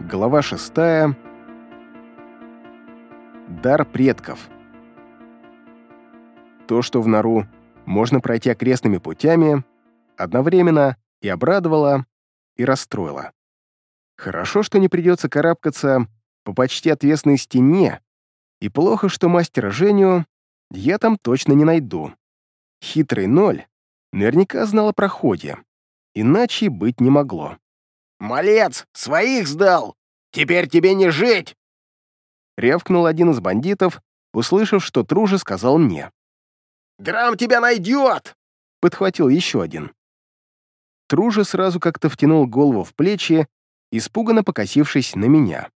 Глава шестая. Дар предков. То, что в нору можно пройти окрестными путями, одновременно и обрадовало, и расстроило. Хорошо, что не придется карабкаться по почти отвесной стене, и плохо, что мастера Женю я там точно не найду. Хитрый ноль наверняка знал о проходе, иначе быть не могло. «Малец, своих сдал! Теперь тебе не жить!» Рявкнул один из бандитов, услышав, что Тружа сказал мне. «Драм тебя найдет!» Подхватил еще один. Тружа сразу как-то втянул голову в плечи, испуганно покосившись на меня.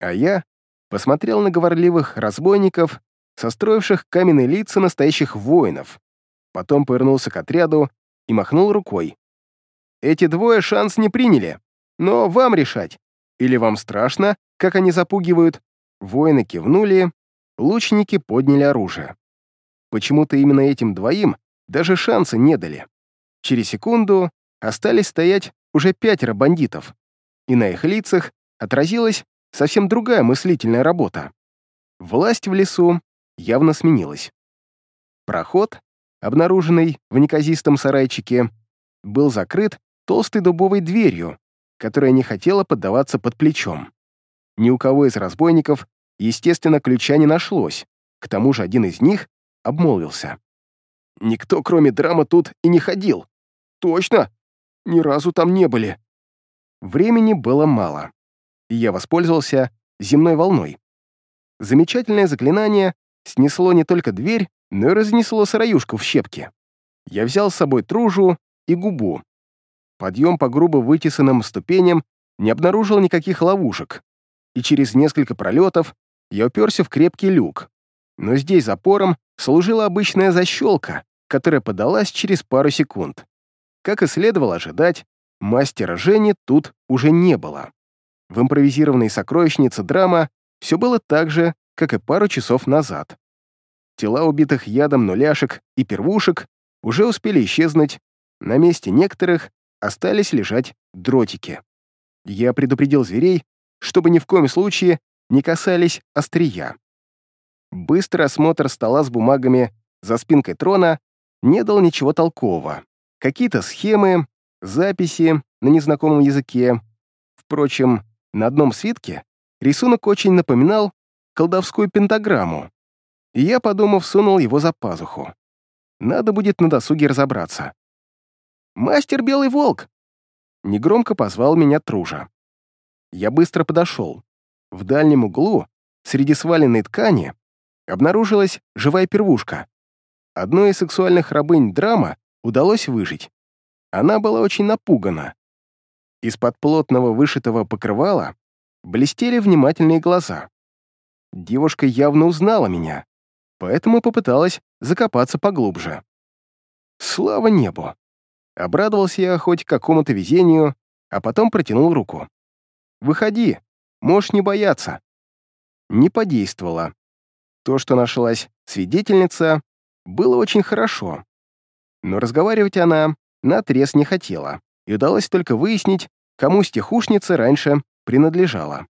А я посмотрел на говорливых разбойников, состроивших каменные лица настоящих воинов, потом повернулся к отряду и махнул рукой. Эти двое шанс не приняли, но вам решать. Или вам страшно, как они запугивают? Воины кивнули, лучники подняли оружие. Почему-то именно этим двоим даже шанса не дали. Через секунду остались стоять уже пятеро бандитов, и на их лицах отразилась совсем другая мыслительная работа. Власть в лесу явно сменилась. Проход, обнаруженный в неказистом сарайчике, был закрыт толстой дубовой дверью, которая не хотела поддаваться под плечом. Ни у кого из разбойников, естественно, ключа не нашлось, к тому же один из них обмолвился. «Никто, кроме драма, тут и не ходил. Точно? Ни разу там не были». Времени было мало, и я воспользовался земной волной. Замечательное заклинание снесло не только дверь, но и разнесло сыроюшку в щепки. Я взял с собой тружу и губу, Подъем по грубо вытесанным ступеням не обнаружил никаких ловушек, и через несколько пролетов я уперся в крепкий люк. Но здесь запором служила обычная защелка, которая подалась через пару секунд. Как и следовало ожидать, мастера Жени тут уже не было. В импровизированной сокровищнице драма все было так же, как и пару часов назад. Тела убитых ядом нуляшек и первушек уже успели исчезнуть, на месте некоторых остались лежать дротики. Я предупредил зверей, чтобы ни в коем случае не касались острия. Быстрый осмотр стола с бумагами за спинкой трона не дал ничего толкового. Какие-то схемы, записи на незнакомом языке. Впрочем, на одном свитке рисунок очень напоминал колдовскую пентаграмму, и я, подумав, сунул его за пазуху. Надо будет на досуге разобраться. «Мастер Белый Волк!» Негромко позвал меня Тружа. Я быстро подошел. В дальнем углу, среди сваленной ткани, обнаружилась живая первушка. Одной из сексуальных рабынь драма удалось выжить. Она была очень напугана. Из-под плотного вышитого покрывала блестели внимательные глаза. Девушка явно узнала меня, поэтому попыталась закопаться поглубже. Слава небу! Обрадовался я хоть какому-то везению, а потом протянул руку. «Выходи, можешь не бояться». Не подействовало. То, что нашлась свидетельница, было очень хорошо. Но разговаривать она наотрез не хотела, и удалось только выяснить, кому стихушница раньше принадлежала.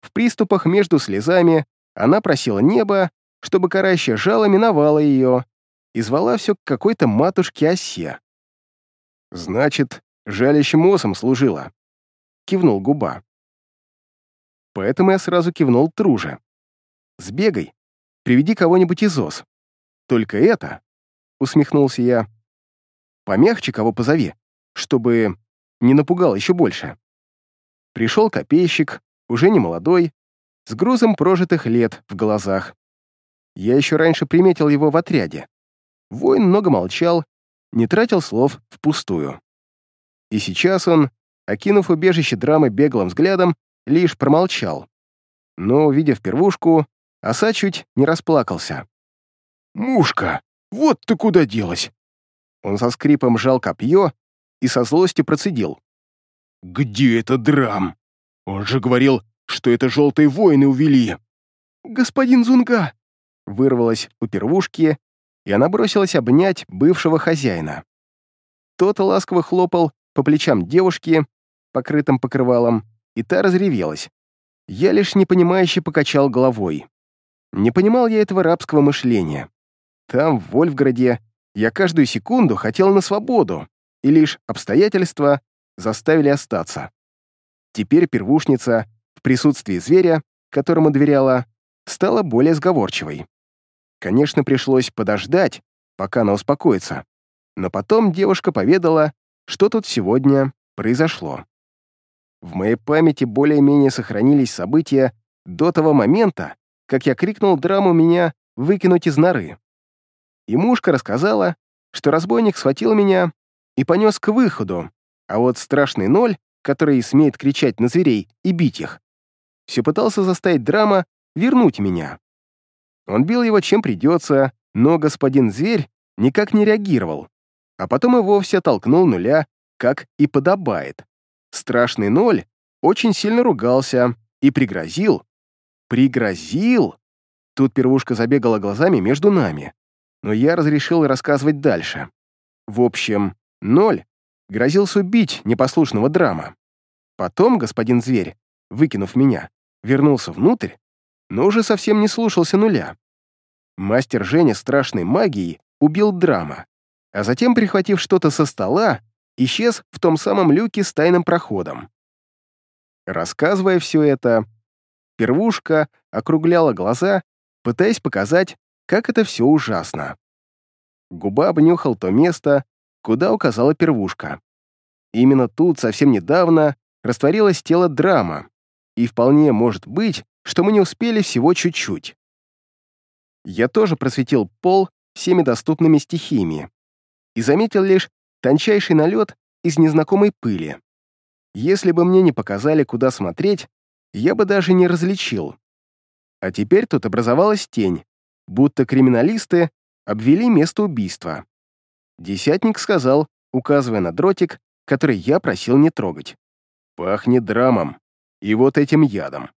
В приступах между слезами она просила небо, чтобы карающее жало миновало ее, и звала все к какой-то матушке-осе. Значит, жалящим осом служила. Кивнул губа. Поэтому я сразу кивнул Труже. Сбегай, приведи кого-нибудь из ос. Только это, усмехнулся я, помягче кого позови, чтобы не напугал еще больше. Пришел копейщик, уже не молодой, с грузом прожитых лет в глазах. Я еще раньше приметил его в отряде. Воин много молчал не тратил слов впустую. И сейчас он, окинув убежище драмы беглым взглядом, лишь промолчал. Но, увидев первушку, оса чуть не расплакался. «Мушка, вот ты куда делась!» Он со скрипом жал копье и со злостью процедил. «Где это драм? Он же говорил, что это желтые воины увели!» «Господин Зунга!» вырвалась у первушки, и она бросилась обнять бывшего хозяина. Тот ласково хлопал по плечам девушки, покрытым покрывалом, и та разревелась. Я лишь непонимающе покачал головой. Не понимал я этого рабского мышления. Там, в Вольфграде, я каждую секунду хотел на свободу, и лишь обстоятельства заставили остаться. Теперь первушница, в присутствии зверя, которому доверяла, стала более сговорчивой. Конечно, пришлось подождать, пока она успокоится. Но потом девушка поведала, что тут сегодня произошло. В моей памяти более-менее сохранились события до того момента, как я крикнул драму меня выкинуть из норы. И мушка рассказала, что разбойник схватил меня и понес к выходу, а вот страшный ноль, который смеет кричать на зверей и бить их, все пытался заставить драма вернуть меня. Он бил его чем придется, но господин зверь никак не реагировал, а потом и вовсе толкнул нуля, как и подобает. Страшный ноль очень сильно ругался и пригрозил. Пригрозил! Тут первушка забегала глазами между нами, но я разрешил рассказывать дальше. В общем, ноль грозился убить непослушного драма. Потом господин зверь, выкинув меня, вернулся внутрь, но уже совсем не слушался нуля. Мастер Женя страшной магией убил драма, а затем, прихватив что-то со стола, исчез в том самом люке с тайным проходом. Рассказывая все это, первушка округляла глаза, пытаясь показать, как это все ужасно. Губа обнюхал то место, куда указала первушка. Именно тут совсем недавно растворилось тело драма, и вполне может быть, что мы не успели всего чуть-чуть. Я тоже просветил пол всеми доступными стихиями и заметил лишь тончайший налет из незнакомой пыли. Если бы мне не показали, куда смотреть, я бы даже не различил. А теперь тут образовалась тень, будто криминалисты обвели место убийства. Десятник сказал, указывая на дротик, который я просил не трогать. «Пахнет драмом. И вот этим ядом.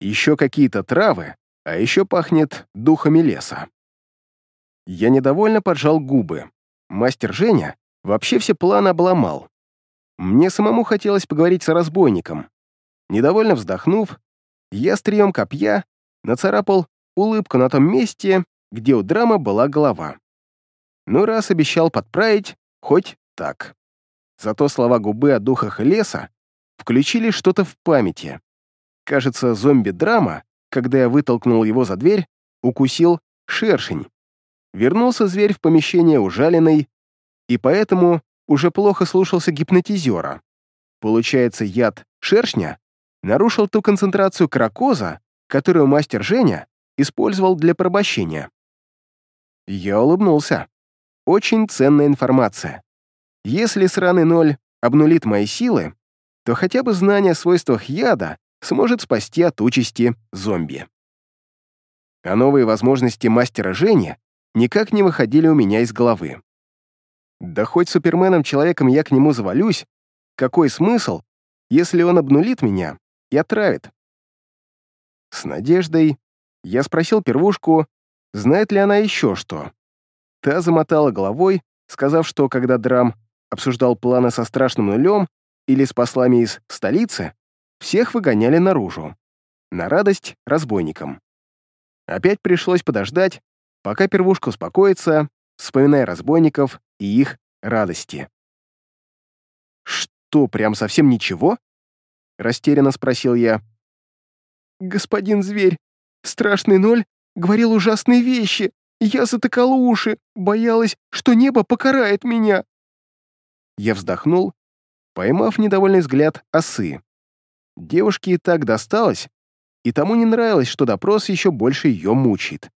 Еще какие-то травы, а еще пахнет духами леса». Я недовольно поджал губы. Мастер Женя вообще все планы обломал. Мне самому хотелось поговорить с разбойником. Недовольно вздохнув, я стрием копья нацарапал улыбку на том месте, где у драма была голова. Ну, раз обещал подправить, хоть так. Зато слова губы о духах леса включили что-то в памяти. Кажется, зомби-драма, когда я вытолкнул его за дверь, укусил шершень. Вернулся зверь в помещение ужаленный, и поэтому уже плохо слушался гипнотизера. Получается, яд шершня нарушил ту концентрацию кракоза, которую мастер Женя использовал для порабощения. Я улыбнулся. Очень ценная информация. Если сраный ноль обнулит мои силы, то хотя бы знание о свойствах яда сможет спасти от участи зомби. А новые возможности мастера Жени никак не выходили у меня из головы. Да хоть суперменом-человеком я к нему завалюсь, какой смысл, если он обнулит меня и отравит? С надеждой я спросил первушку, знает ли она еще что. Та замотала головой, сказав, что когда Драм обсуждал планы со страшным нулем или с послами из столицы, всех выгоняли наружу. На радость разбойникам. Опять пришлось подождать, пока первушка успокоится, вспоминая разбойников и их радости. «Что, прям совсем ничего?» — растерянно спросил я. «Господин зверь, страшный ноль говорил ужасные вещи, я затыкала уши, боялась, что небо покарает меня». Я вздохнул, поймав недовольный взгляд осы. Девушке и так досталось, и тому не нравилось, что допрос еще больше ее мучает.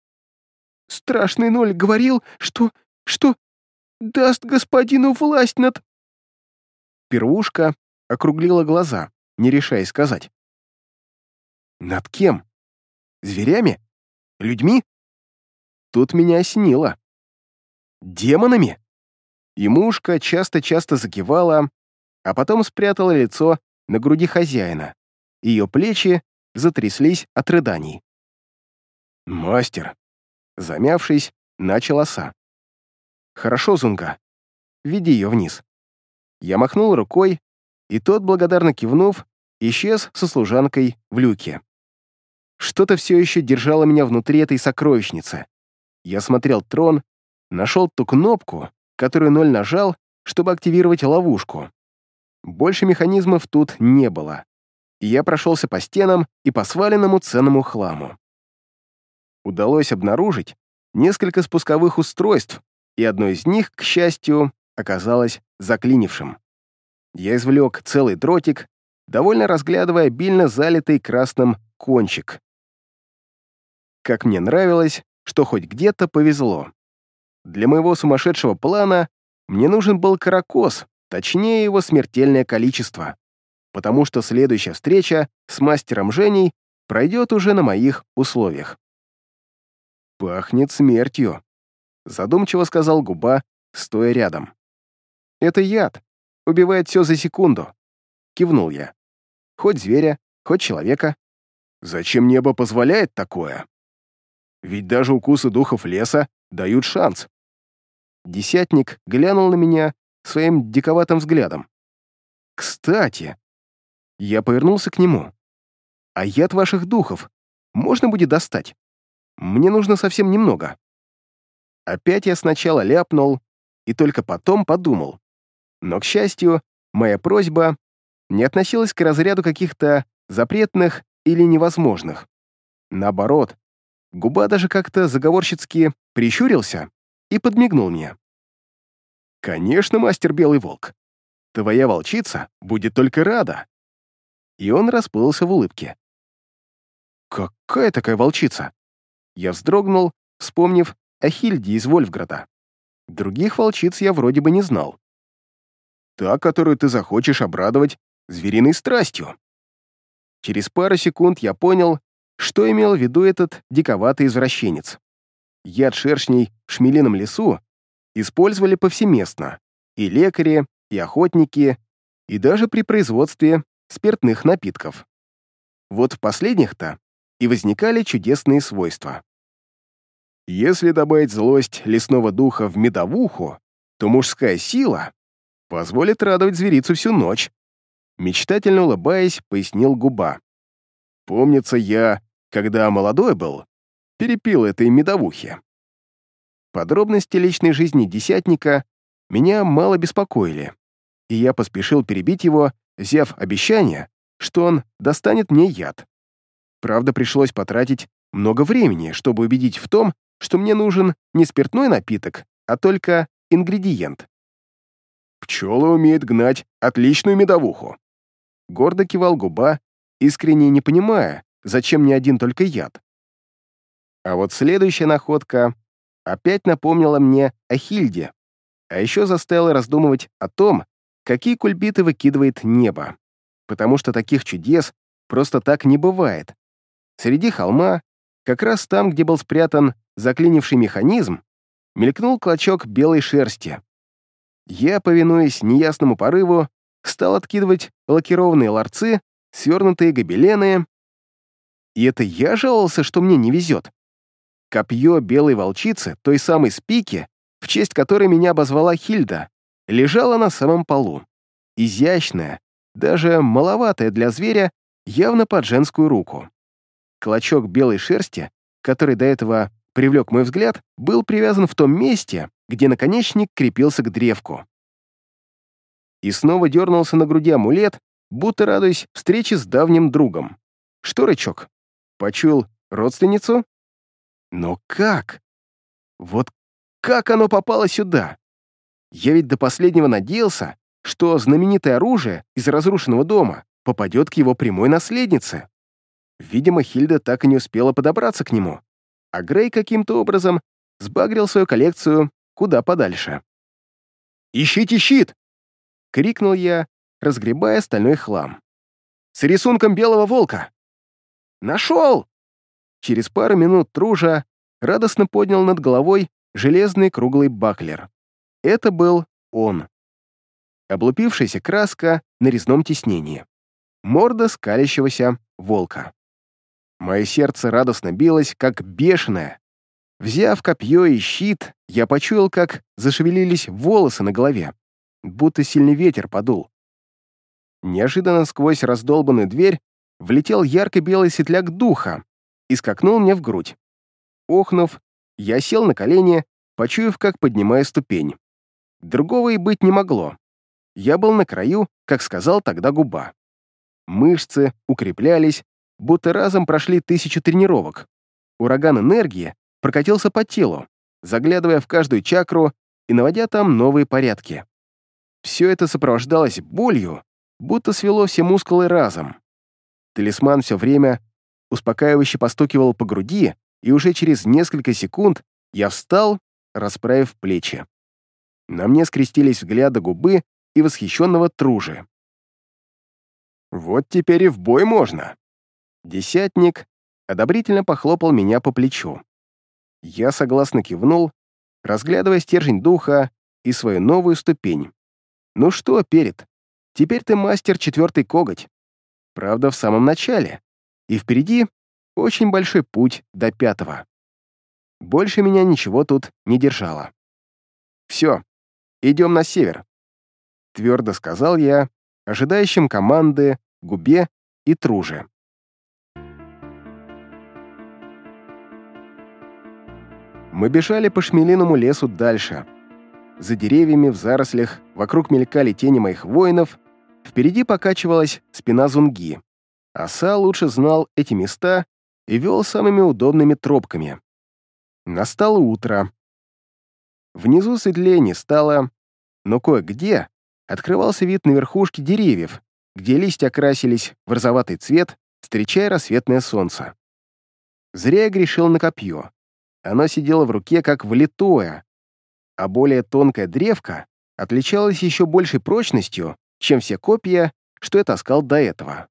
«Страшный ноль говорил, что... что... даст господину власть над...» Первушка округлила глаза, не решаясь сказать. «Над кем? Зверями? Людьми?» Тут меня осенило. «Демонами?» И мушка часто-часто закивала, а потом спрятала лицо на груди хозяина. Ее плечи затряслись от рыданий. «Мастер!» Замявшись, начал оса. «Хорошо, Зунга. Веди ее вниз». Я махнул рукой, и тот, благодарно кивнув, исчез со служанкой в люке. Что-то все еще держало меня внутри этой сокровищницы. Я смотрел трон, нашел ту кнопку, которую ноль нажал, чтобы активировать ловушку. Больше механизмов тут не было. И я прошелся по стенам и по сваленному ценному хламу. Удалось обнаружить несколько спусковых устройств, и одно из них, к счастью, оказалось заклинившим. Я извлек целый дротик, довольно разглядывая обильно залитый красным кончик. Как мне нравилось, что хоть где-то повезло. Для моего сумасшедшего плана мне нужен был каракос, точнее его смертельное количество, потому что следующая встреча с мастером Женей пройдет уже на моих условиях. «Пахнет смертью», — задумчиво сказал губа, стоя рядом. «Это яд. Убивает все за секунду», — кивнул я. «Хоть зверя, хоть человека». «Зачем небо позволяет такое?» «Ведь даже укусы духов леса дают шанс». Десятник глянул на меня своим диковатым взглядом. «Кстати...» Я повернулся к нему. «А яд ваших духов можно будет достать? Мне нужно совсем немного». Опять я сначала ляпнул и только потом подумал. Но, к счастью, моя просьба не относилась к разряду каких-то запретных или невозможных. Наоборот, губа даже как-то заговорщицки прищурился и подмигнул мне. «Конечно, мастер Белый Волк. Твоя волчица будет только рада». И он расплылся в улыбке. «Какая такая волчица?» Я вздрогнул, вспомнив о Хильде из Вольфграда. Других волчиц я вроде бы не знал. Та, которую ты захочешь обрадовать звериной страстью. Через пару секунд я понял, что имел в виду этот диковатый извращенец. Яд шершней в шмелином лесу использовали повсеместно. И лекари, и охотники, и даже при производстве спиртных напитков. Вот в последних-то и возникали чудесные свойства. Если добавить злость лесного духа в медовуху, то мужская сила позволит радовать зверицу всю ночь. Мечтательно улыбаясь, пояснил губа. Помнится, я, когда молодой был, перепил этой медовухи. Подробности личной жизни десятника меня мало беспокоили, и я поспешил перебить его, взяв обещание, что он достанет мне яд. Правда, пришлось потратить много времени, чтобы убедить в том, что мне нужен не спиртной напиток, а только ингредиент. «Пчелы умеют гнать отличную медовуху», — гордо кивал губа, искренне не понимая, зачем мне один только яд. А вот следующая находка опять напомнила мне о Хильде, а еще заставила раздумывать о том, какие кульбиты выкидывает небо, потому что таких чудес просто так не бывает. Среди холма, как раз там, где был спрятан заклинивший механизм, мелькнул клочок белой шерсти. Я, повинуясь неясному порыву, стал откидывать лакированные ларцы, свернутые гобелены. И это я жаловался, что мне не везет. Копье белой волчицы, той самой спики, в честь которой меня обозвала Хильда, лежало на самом полу. Изящное, даже маловатое для зверя, явно под женскую руку. Клочок белой шерсти, который до этого привлек мой взгляд, был привязан в том месте, где наконечник крепился к древку. И снова дернулся на груди амулет, будто радуясь встрече с давним другом. Что, рычок? Почуял родственницу? Но как? Вот как оно попало сюда? Я ведь до последнего надеялся, что знаменитое оружие из разрушенного дома попадет к его прямой наследнице. Видимо, Хильда так и не успела подобраться к нему, а Грей каким-то образом сбагрил свою коллекцию куда подальше. «Ищите щит!» — крикнул я, разгребая стальной хлам. «С рисунком белого волка!» «Нашел!» Через пару минут Тружа радостно поднял над головой железный круглый баклер. Это был он. Облупившаяся краска на резном тиснении. Морда скалящегося волка. Мое сердце радостно билось, как бешеное. Взяв копье и щит, я почуял, как зашевелились волосы на голове, будто сильный ветер подул. Неожиданно сквозь раздолбанную дверь влетел ярко-белый светляк духа и скакнул мне в грудь. Охнув, я сел на колени, почуяв, как поднимаю ступень. Другого и быть не могло. Я был на краю, как сказал тогда губа. Мышцы укреплялись, будто разом прошли тысячу тренировок. Ураган энергии прокатился по телу, заглядывая в каждую чакру и наводя там новые порядки. Все это сопровождалось болью, будто свело все мускулы разом. Талисман все время успокаивающе постукивал по груди, и уже через несколько секунд я встал, расправив плечи. На мне скрестились взгляды губы и восхищенного тружи. «Вот теперь и в бой можно!» Десятник одобрительно похлопал меня по плечу. Я согласно кивнул, разглядывая стержень духа и свою новую ступень. «Ну что, Перед, теперь ты мастер четвертый коготь. Правда, в самом начале. И впереди очень большой путь до пятого. Больше меня ничего тут не держало. Все, идем на север», — твердо сказал я, ожидающим команды Губе и Труже. Мы бежали по шмелиному лесу дальше. За деревьями в зарослях вокруг мелькали тени моих воинов, впереди покачивалась спина Зунги. Оса лучше знал эти места и вел самыми удобными тропками. Настало утро. Внизу светлее не стало, но кое-где открывался вид на верхушки деревьев, где листья окрасились в розоватый цвет, встречая рассветное солнце. Зря я грешил на копье. Оно сидело в руке как влитое, а более тонкая древка отличалась еще большей прочностью, чем все копья, что я таскал до этого.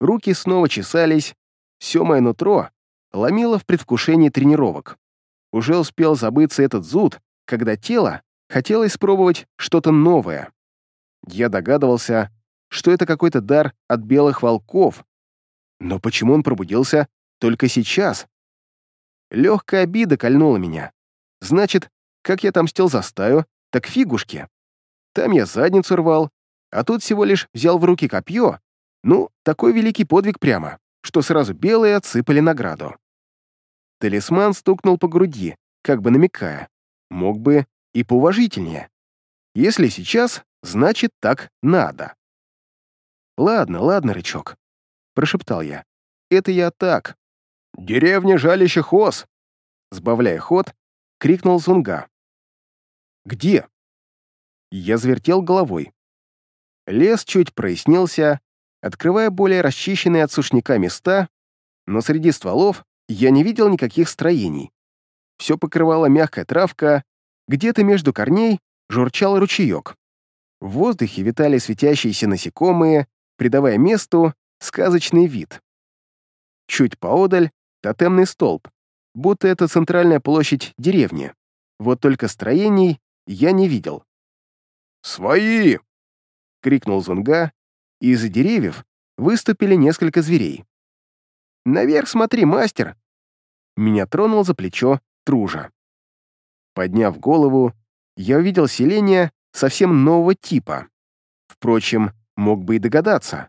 Руки снова чесались, все мое нутро ломило в предвкушении тренировок. Уже успел забыться этот зуд, когда тело хотело испробовать что-то новое. Я догадывался, что это какой-то дар от белых волков, но почему он пробудился только сейчас? Легкая обида кольнула меня. Значит, как я отомстил за стаю, так фигушки. Там я задницу рвал, а тут всего лишь взял в руки копье. Ну, такой великий подвиг прямо, что сразу белые отсыпали награду. Талисман стукнул по груди, как бы намекая. Мог бы и поуважительнее. Если сейчас, значит, так надо. «Ладно, ладно, рычок», — прошептал я. «Это я так, «Деревня жалище хоз!» Сбавляя ход, крикнул Зунга. «Где?» Я завертел головой. Лес чуть прояснился, открывая более расчищенные от сушняка места, но среди стволов я не видел никаких строений. Все покрывала мягкая травка, где-то между корней журчал ручеек. В воздухе витали светящиеся насекомые, придавая месту сказочный вид. Чуть поодаль тотемный столб, будто это центральная площадь деревни. Вот только строений я не видел. «Свои!» — крикнул Зунга, из-за деревьев выступили несколько зверей. «Наверх смотри, мастер!» Меня тронул за плечо Тружа. Подняв голову, я увидел селение совсем нового типа. Впрочем, мог бы и догадаться.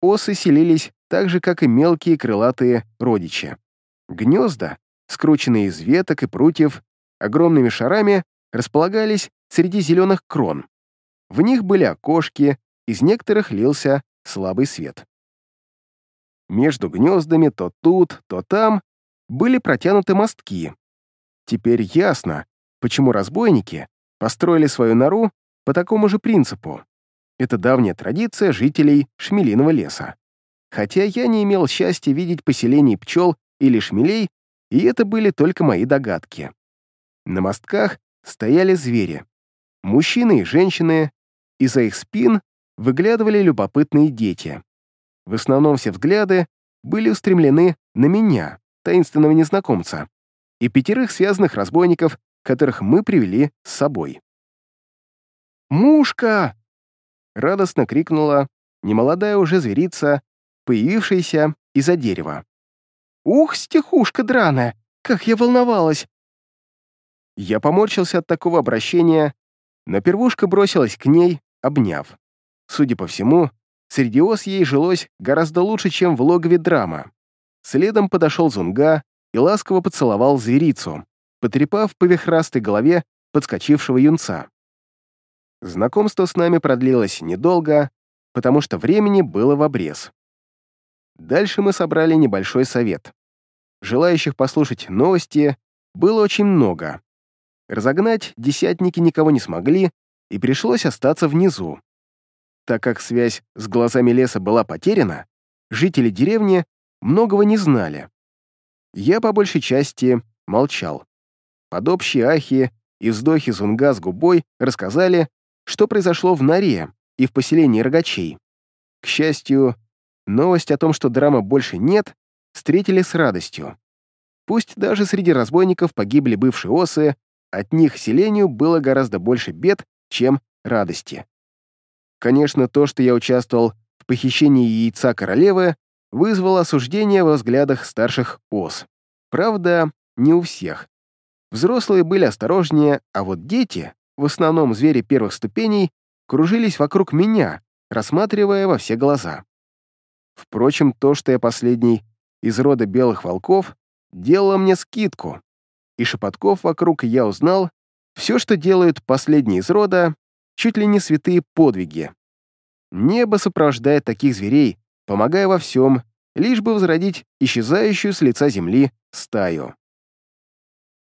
Осы селились так же, как и мелкие крылатые родичи. Гнезда, скрученные из веток и прутьев, огромными шарами располагались среди зеленых крон. В них были окошки, из некоторых лился слабый свет. Между гнездами то тут, то там были протянуты мостки. Теперь ясно, почему разбойники построили свою нору по такому же принципу. Это давняя традиция жителей Шмелиного леса. Хотя я не имел счастья видеть поселений пчел или шмелей, и это были только мои догадки. На мостках стояли звери. Мужчины и женщины, и за их спин выглядывали любопытные дети. В основном все взгляды были устремлены на меня, таинственного незнакомца, и пятерых связанных разбойников, которых мы привели с собой. «Мушка!» — радостно крикнула немолодая уже зверица, появившаяся из-за дерева. «Ух, стихушка драная! Как я волновалась!» Я поморщился от такого обращения, но первушка бросилась к ней, обняв. Судя по всему, среди ос ей жилось гораздо лучше, чем в логове драма. Следом подошел Зунга и ласково поцеловал зверицу, потрепав по вихрастой голове подскочившего юнца. Знакомство с нами продлилось недолго, потому что времени было в обрез. Дальше мы собрали небольшой совет. Желающих послушать новости было очень много. Разогнать десятники никого не смогли, и пришлось остаться внизу. Так как связь с глазами леса была потеряна, жители деревни многого не знали. Я по большей части молчал. Под общие ахи и вздохи Зунга с губой рассказали, что произошло в норе и в поселении рогачей. К счастью, новость о том, что драма больше нет, встретили с радостью. Пусть даже среди разбойников погибли бывшие осы, от них селению было гораздо больше бед, чем радости. Конечно, то, что я участвовал в похищении яйца королевы, вызвало осуждение во взглядах старших ос. Правда, не у всех. Взрослые были осторожнее, а вот дети, в основном звери первых ступеней, кружились вокруг меня, рассматривая во все глаза. Впрочем, то, что я последний из рода белых волков, делало мне скидку, и шепотков вокруг я узнал все, что делают последние из рода, чуть ли не святые подвиги. Небо сопровождает таких зверей, помогая во всем, лишь бы возродить исчезающую с лица земли стаю.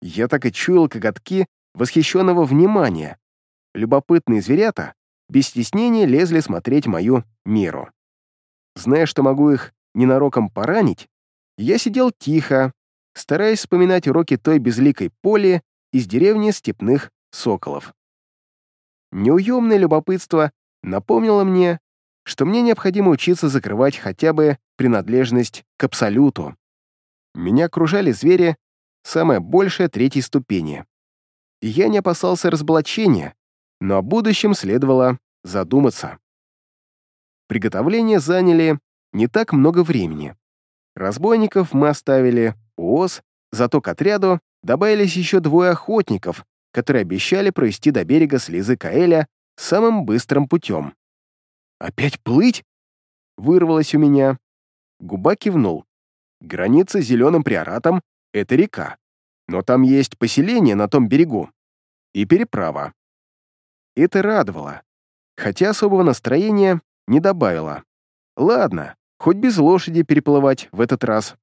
Я так и чуял коготки восхищенного внимания. Любопытные зверята без стеснения лезли смотреть мою меру. Зная, что могу их ненароком поранить, я сидел тихо, стараясь вспоминать уроки той безликой поли из деревни степных соколов. Неуемное любопытство напомнило мне, что мне необходимо учиться закрывать хотя бы принадлежность к абсолюту. Меня окружали звери, самое большее третьей ступени. я не опасался разоблачения, но о будущем следовало задуматься. Приготовления заняли не так много времени. Разбойников мы оставили у ос, зато к отряду добавились еще двое охотников, которые обещали провести до берега слезы Каэля самым быстрым путем. «Опять плыть?» — вырвалось у меня. Губа кивнул. «Граница с зеленым приоратом — это река, но там есть поселение на том берегу и переправа». Это радовало, хотя особого настроения не добавило. Ладно, хоть без лошади переплывать в этот раз.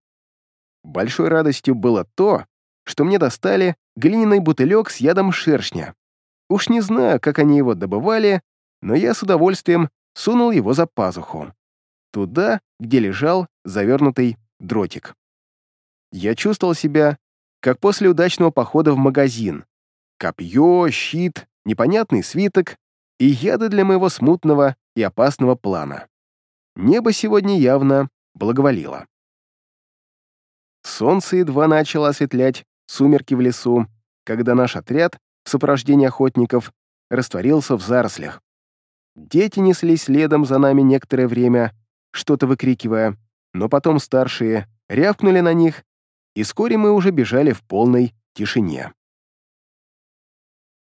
Большой радостью было то, что мне достали глиняный бутылек с ядом шершня. Уж не знаю, как они его добывали, но я с удовольствием сунул его за пазуху. Туда, где лежал завернутый дротик. Я чувствовал себя, как после удачного похода в магазин. Копье, щит, непонятный свиток и яды для моего смутного и опасного плана. Небо сегодня явно благоволило. Солнце едва начало осветлять сумерки в лесу, когда наш отряд в сопровождении охотников растворился в зарослях. Дети неслись следом за нами некоторое время, что-то выкрикивая, но потом старшие рявкнули на них, и вскоре мы уже бежали в полной тишине.